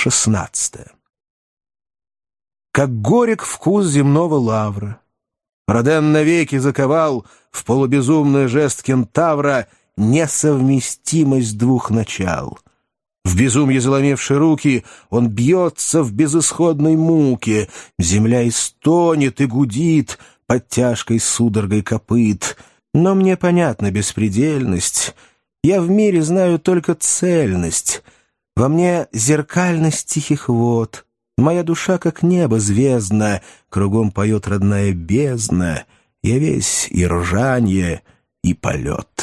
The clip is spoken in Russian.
Шестнадцатое. Как горек вкус земного лавра. Роден навеки заковал в полубезумный жест кентавра несовместимость двух начал. В безумье заломевши руки, он бьется в безысходной муке, земля истонет и гудит под тяжкой судорогой копыт. Но мне понятна беспредельность, я в мире знаю только цельность, во мне зеркальность тихих вод, моя душа как небо звездно, кругом поет родная бездна, я весь и ржанье, и полет».